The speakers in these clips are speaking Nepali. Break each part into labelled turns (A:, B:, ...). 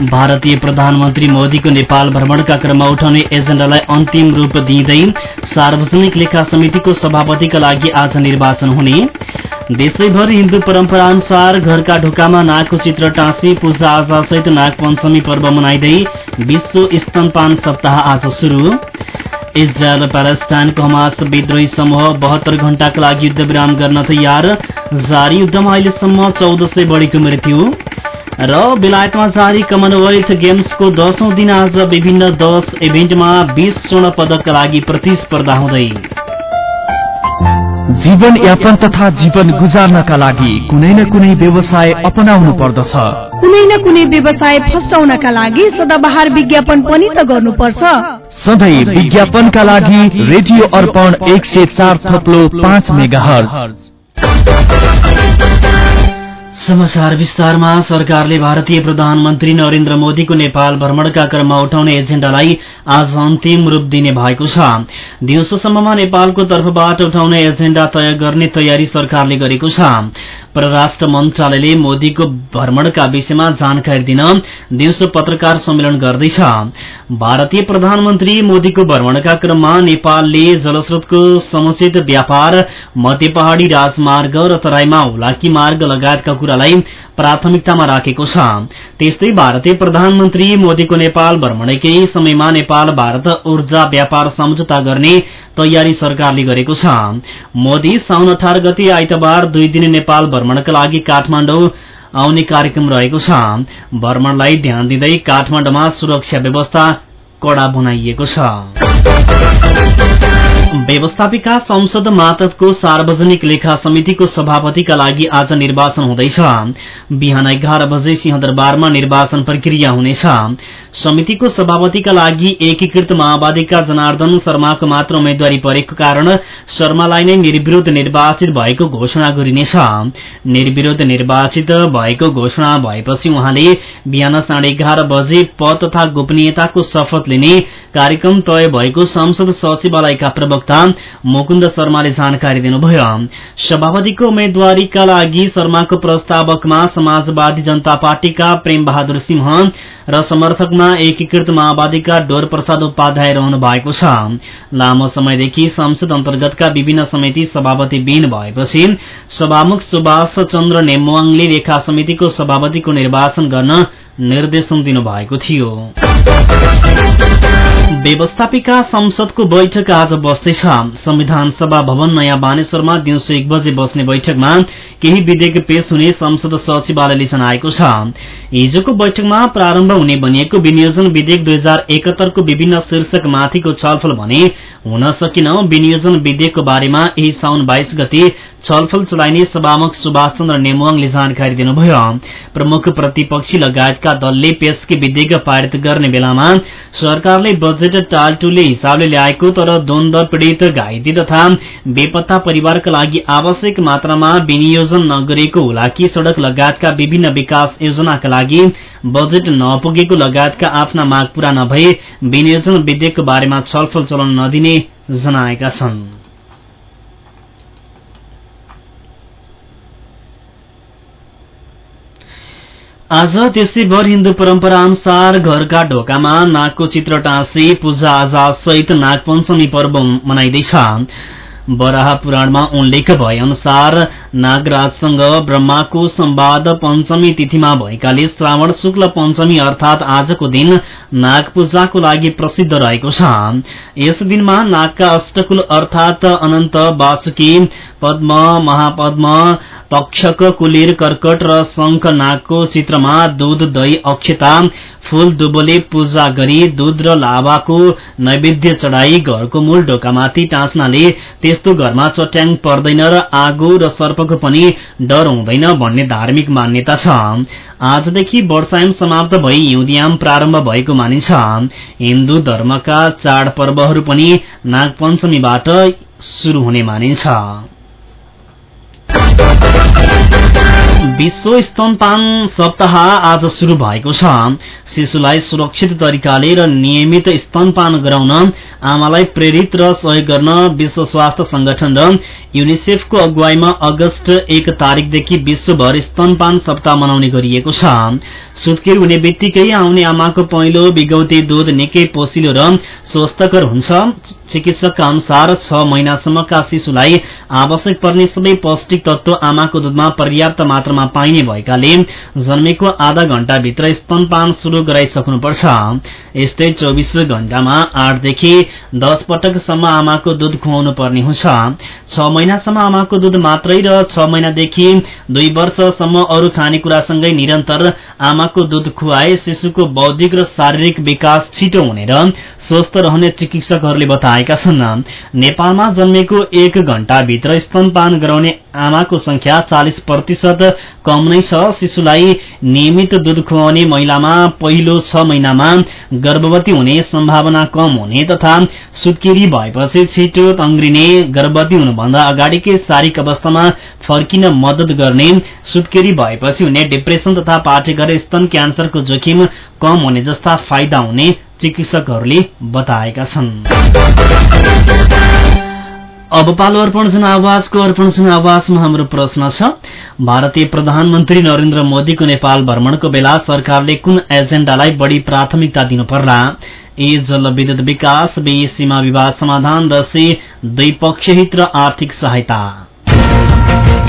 A: भारतीय प्रधानमन्त्री मोदीको नेपाल भ्रमणका क्रममा उठाउने एजेण्डालाई अन्तिम रूप दिँदै सार्वजनिक लेखा समितिको सभापतिका लागि आज निर्वाचन हुने। देशैभर हिन्दू परम्परा अनुसार घरका ढोकामा नागको चित्र टाँसी पूजा आजासहित नाग पञ्चमी पर्व मनाइँदै विश्व स्तनपान सप्ताह आज शुरू इजरायल प्यालेस्टाइनको हमास विद्रोही समूह बहत्तर घण्टाका लागि युद्धविराम गर्न तयार। जारी युद्धमा अहिलेसम्म चौध सय बढीको मृत्यु। र बेलायतमा जारी कमनवेल्थ गेम्सको दशौं दिन आज विभिन्न दश इभेन्टमा बीस स्वर्ण पदकका लागि प्रतिस्पर्धा हुँदै।
B: जीवन यापन तथा जीवन गुजार्नका लागि कुनै न कुनै व्यवसाय अपनाउनु पर्दछ।
C: कुनै न कुनै व्यवसाय फस्टाउनका लागि सदाबहार विज्ञापन पनि त गर्नुपर्छ।
B: सधैँ विज्ञापनका लागि रेडियो अर्पण एक सय चार थप्लो पाँच मेगा
A: समाचार विस्तारमा सरकारले भारतीय प्रधानमन्त्री नरेन्द्र मोदीको नेपाल भ्रमणका क्रममा उठाउने एजेण्डालाई आज अन्तिम रूप दिने भएको छ। दिउँसोसम्ममा नेपालको तर्फबाट उठाउने एजेण्डा तय गर्ने तयारी सरकारले गरेको छ। परराष्ट्र मन्त्रालयले मोदीको भ्रमणका विषयमा जानकारी दिन दिउँसो पत्रकार सम्मेलन गर्दैछ। भारतीय प्रधानमन्त्री मोदीको भ्रमणका क्रममा नेपालले जलस्रोतको समुचित व्यापार मध्य पहाड़ी राजमार्ग र तराईमा हुलाकी मार्ग लगायतका कुरालाई प्राथमिकतामा राखेको छ। त्यस्तै भारतीय प्रधानमन्त्री मोदीको नेपाल भ्रमणकै समयमा नेपाल भारत ऊर्जा व्यापार सम्झौता गर्ने तयारी सरकारले गरेको छ। मोदी साउन अठार गते आइतबार दुई दिने नेपाल भ्रमणका लागि काठमाडौँ आउने कार्यक्रम रहेको छ। भ्रमणलाई ध्यान दिँदै काठमाडौँमा सुरक्षा व्यवस्था कड़ा बनाइएको छ। व्यवस्थापिका संसद मातको सार्वजनिक लेखा समितिको सभापतिका लागि आज निर्वाचन हुँदैछ। बिहान एघार बजे सिंहदरबारमा निर्वाचन प्रक्रिया हुनेछ। समितिको सभापतिका लागि एकीकृत माओवादीका जनार्दन शर्माको मात्र उम्मेद्वारी परेको कारण शर्मालाई नै निर्विरोध निर्वाचित भएको घोषणा गरिनेछ। निर्विरोध निर्वाचित भएको घोषणा भएपछि उहाँले बिहान साढे एघार बजे पद तथा गोपनीयताको शपथ लिने कार्यक्रम तय भएको संसद सचिवालयका प्रवक्ता मुकुन्द शर्माले जानकारी दिनुभयो। सभापतिको उम्मेद्वारीका लागि शर्माको प्रस्तावकमा समाजवादी जनता पार्टीका प्रेम बहादुर सिंह र समर्थकमा एकीकृत माओवादीका डोर प्रसाद उपाध्याय रहनु भएको छ। लामो समयदेखि संसद अन्तर्गतका विभिन्न समिति सभापति विहीन भएपछि सभामुख सुभाष चन्द्र नेमवाङले लेखा समितिको सभापतिको निर्वाचन गर्न निर्देशन दिनुभएको थियो। व्यवस्थापिका संसदको बैठक आज बस्दैछ संविधान सभा भवन नयाँ बानेश्वरमा दिउँसो एक बजे बस्ने बैठकमा केही विधेयक पेश हुने संसद सचिवालयले जनाएको छ। हिजोको बैठकमा प्रारम्भ हुने भनिएको विनियोजन विधेयक दुई हजार एकहत्तरको विभिन्न शीर्षक माथिको छलफल भने हुन सकिन विनियोजन विधेयकको बारेमा यही साउन बाइस गति छलफल चलाइने सभामुख सुभाष चन्द्र नेमुवाङले जानकारी दिनुभयो। प्रमुख प्रतिपक्षी लगायतका दलले पेशकी विधेयक पारित गर्ने बेलामा सरकारले बजेट टालटुले हिसाबले ल्याएको तर द्वन्द पीड़ित घाइते तथा बेपत्ता परिवारका लागि आवश्यक मात्रामा विनियोजन नगरेको हुलाकी सड़क लगायतका विभिन्न विकास योजनाका लागि बजेट नपुगेको लगायतका आफ्ना माग पूरा नभए विनियोजन विधेयकको बारेमा छलफल चलाउन नदिने जनाएका छन्। आज देशैभर हिन्दू परम्परा अनुसार घरका ढोकामा नागको चित्र टाँसी पूजा आजा सहित नागपञ्चमी पर्व मनाइँदैछ। बराह पुराणमा उल्लेख भए अनुसार नागराजसँग ब्रह्माको संवाद पञ्चमी तिथिमा भएकाले श्रावण शुक्ल पञ्चमी अर्थात आजको दिन नाग पूजाको लागि प्रसिद्ध रहेको छ। यस दिनमा नागका अष्टकुल अर्थात अनन्त वासुकी पद्म महापद्म तक्षक कुलिर कर्कट र शंख नागको चित्रमा दूध दही अक्षता फूल दुबोले पूजा गरी दूध र लाभाको नैवेद्य चढ़ाई घरको मूल ढोकामाथि टाँच्नाले त्यस्तो घरमा चट्याङ पर्दैन र आगो र सर्पको पनि डर हुँदैन भन्ने धार्मिक मान्यता छ। आजदेखि वर्षायाम समाप्त भई हिउँदियाम प्रारम्भ भएको मानिन्छ। हिन्दू धर्मका चाड पर्वहरू पनि नागपञ्चमीबाट शुरू हुने मानिन्छ। विश्व स्तनपान सप्ताह आज शुरू भएको छ। शिशुलाई सुरक्षित तरिकाले र नियमित स्तनपान गराउन आमालाई प्रेरित र सहयोग गर्न विश्व स्वास्थ्य संगठन र युनिसेफको अगुवाईमा अगस्त एक तारिकदेखि विश्वभर स्तनपान सप्ताह मनाउने गरिएको छ। सुत्केरी हुने बित्तिकै आउने आमाको पहिलो बिगौती दूध निकै पोसिलो र स्वस्थकर हुन्छ। चिकित्सकका अनुसार छ महिनासम्मका शिशुलाई आवश्यक पर्ने सबै पौष्टिक तत्व आमाको दूधमा पर्याप्त मात्रामा पाइने भएकाले जन्मेको आधा घण्टाभित्र स्तनपान शुरू गराइसक्नुपर्छ। यस्तै चौबिस घण्टामा आठदेखि दस पटकसम्म आमाको दूध खुवाउनु पर्ने हुन्छ महिनासम्म आमाको दूध मात्रै र छ महिनादेखि दुई वर्षसम्म अरू खानेकुरासँगै निरन्तर आमाको दूध खुवाए शिशुको बौद्धिक र शारीरिक विकास छिटो हुने र स्वस्थ रहने चिकित्सकहरूले बताएका छन्। नेपालमा जन्मेको एक घण्टाभित्र स्तनपान गराउने आमाको संख्या चालिस प्रतिशत कम नै छ। शिशुलाई नियमित दूध खुवाउने महिलामा पहिलो छ महिनामा गर्भवती हुने सम्भावना कम हुने तथा सुत्केरी भएपछि छिटो तंग्रिने गर्भवती हुनुभन्दा अगाडिकै शारीरिक अवस्थामा फर्किन मदत गर्ने सुत्केरी भएपछि हुने डिप्रेसन तथा पाठेघर स्तन क्यान्सरको जोखिम कम हुने जस्ता फाइदा हुने चिकित्सकहरूले बताएका छन्। अब पालो अर्पण जनावासको अर्पण हाम्रो प्रश्न छ भारतीय प्रधानमन्त्री नरेन्द्र मोदीको नेपाल भ्रमणको बेला सरकारले कुन एजेण्डालाई बढ़ी प्राथमिकता दिनुपर्ला? ए जलविद्युत विकास बी सीमा विवाद समाधान र सी द्विपक्षीय र आर्थिक सहायता।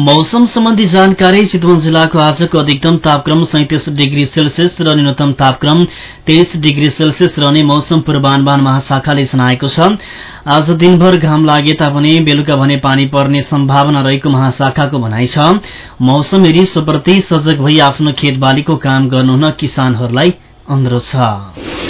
A: मौसम सम्बन्धी जानकारी चितवन जिल्लाको आजको अधिकतम तापक्रम सैतिस डिग्री सेल्सियस र न्यूनतम तापक्रम तेइस डिग्री सेल्सियस रहने मौसम पूर्वानुमान महाशाखाले जनाएको छ। आज दिनभर घाम लागे तापनि बेलुका भने पानी पर्ने सम्भावना रहेको महाशाखाको भनाइ छ। मौसम हेरी सुप्रति सजग भई आफ्नो खेतबालीको काम गर्नुहुन किसानहरूलाई अनुरोध छ।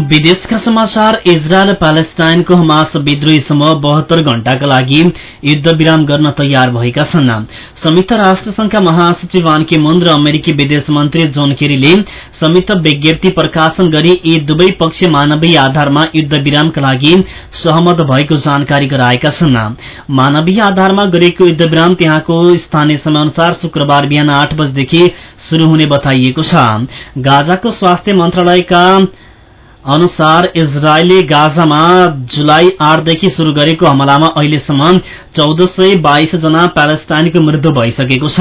A: विदेशका समाचार इजरायल प्यालेस्टाइनको हमास विद्रोहीसम्म बहत्तर घण्टाका लागि युद्ध विराम गर्न तयार भएका छन्। संयुक्त राष्ट्र संघका महासचिव आनके मुन र अमेरिकी विदेश मन्त्री जोन केरीले संयुक्त विज्ञप्ति प्रकाशन गरी यी दुवै पक्ष मानवीय आधारमा युद्ध विरामका लागि सहमत भएको जानकारी गराएका छन्। मानवीय आधारमा गरेको युद्ध विराम त्यहाँको स्थानीय समयअनुसार शुक्रबार बिहान आठ बजेदेखि शुरू हुने बताइएको छ। गाजाको स्वास्थ्य मन्त्रालयका अनुसार इजरायलले गाजामा जुलाई आठदेखि शुरू गरेको हमलामा अहिलेसम्म चौध सय बाइस जना प्यालेस्टाइनको मृत्यु भइसकेको छ।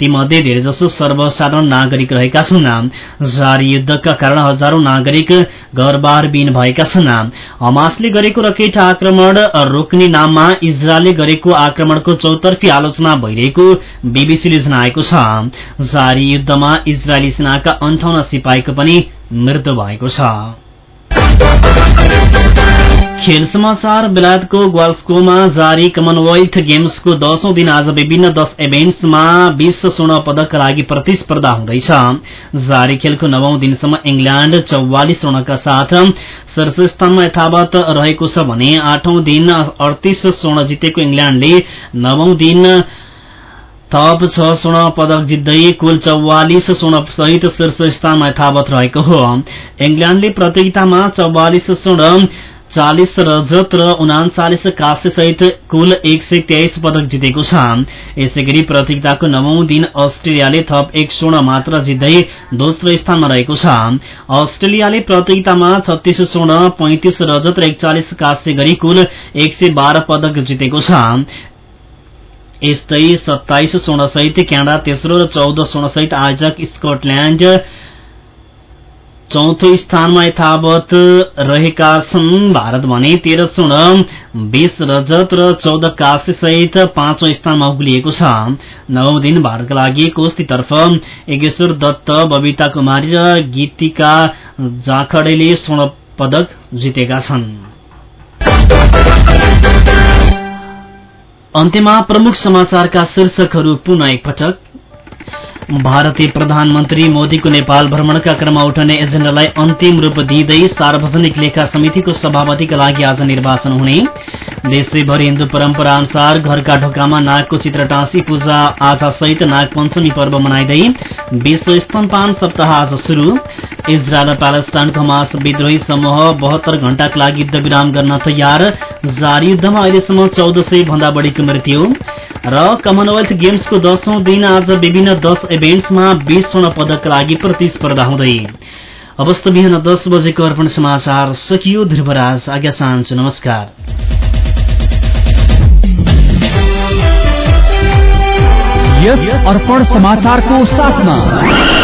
A: तीमध्ये धेरैजसो सर्वसाधारण नागरिक रहेका छन्। जारी युद्धका कारण हजारौं नागरिक घरबारविहीन भएका छन्। हमासले गरेको रकेट आक्रमण रोक्ने नाममा इजरायलले गरेको आक्रमणको चौतर्फी आलोचना भइरहेको बीबीसीले जनाएको छ। जारी युद्धमा इजरायली सेनाका अन्ठाउन्न सिपाहीको पनि मृत्यु भएको छ। खेल समाचार बेलायतको ग्वाल्स्कोमा जारी कमनवेल्थ गेम्सको दशौं दिन आज विभिन्न दश इभेन्ट्समा विश्व स्वर्ण पदकका लागि प्रतिस्पर्धा हुँदैछ। जारी खेलको नवौं दिनसम्म इङ्ल्याण्ड चौवालिस स्वर्णका साथ शीर्ष स्थानमा यथावत रहेको छ भने आठौं दिन अडतिस स्वर्ण जितेको इङ्ल्याण्डले नवौं दिन थप छ स्वर्ण पदक जित्दै कुल चौवालिस स्वर्ण सहित शीर्ष स्थानमा यथावत रहेको हो। इङ्ल्याण्डले प्रतियोगितामा चौवालिस स्वर्ण चालिस रजत र उनाचालिस काँस्य सहित कुल एक सय तेइस पदक जितेको छ। यसै गरी प्रतियोगिताको नवौं दिन अस्ट्रेलियाले थप एक स्वर्ण मात्र जित्दै दोस्रो स्थानमा रहेको छ। अस्ट्रेलियाले प्रतियोगितामा छत्तीस स्वर्ण पैंतिस रजत र एकचालिस काँस्य गरी कुल एक सय बाह्र पदक जितेको छ। यस्तै सत्ताइस स्वर्ण सहित क्यानाडा तेस्रो र चौध स्वर्ण सहित आयोजक स्कटल्याण्ड चौथो स्थानमा यथावत रहेका छन्। भारत भने तेह्र स्वर्ण बीस रजत र चौध काँस्य सहित पाँचौं स्थानमा उक्लिएको छ। नवौं दिन भारतका लागि कुस्तीतर्फ एगेश्वर दत्त बबिता कुमारी र गीतिका जाखडेले स्वर्ण पदक जितेका छन्। अन्त्यमा प्रमुख समाचारका शीर्षकहरू पुनः एकपटक। भारतीय प्रधानमन्त्री मोदीको नेपाल भ्रमणका क्रममा उठ्ने एजेण्डालाई अन्तिम रूप दिँदै सार्वजनिक लेखा समितिको सभापतिका लागि आज निर्वाचन हुने। देशैभरि हिन्दू परम्परा अनुसार घरका ढोकामा नागको चित्र टाँसी पूजा आज सहित नाग पञ्चमी पर्व मनाइँदै विश्व स्तनपान सप्ताह आज शुरू इजरायल र प्यालेस्टाइनको हमास विद्रोही समूह बहत्तर घण्टाका लागि युद्ध विराम गर्न तयार। जारी युद्धमा अहिलेसम्म चौध सय भन्दा बढीको मृत्यु र कमनवेल्थ गेम्सको दशौं दिन आज विभिन्न दश इभेन्ट्समा बीस स्वर्ण पदकका लागि प्रतिस्पर्धा हुँदै। अवस्था बिहान दस बजेको अर्पण समाचार सकियो ध्रुवराज आज्ञा चाहन्छु नमस्कार।
B: यस अर्पण समाचारको साथमा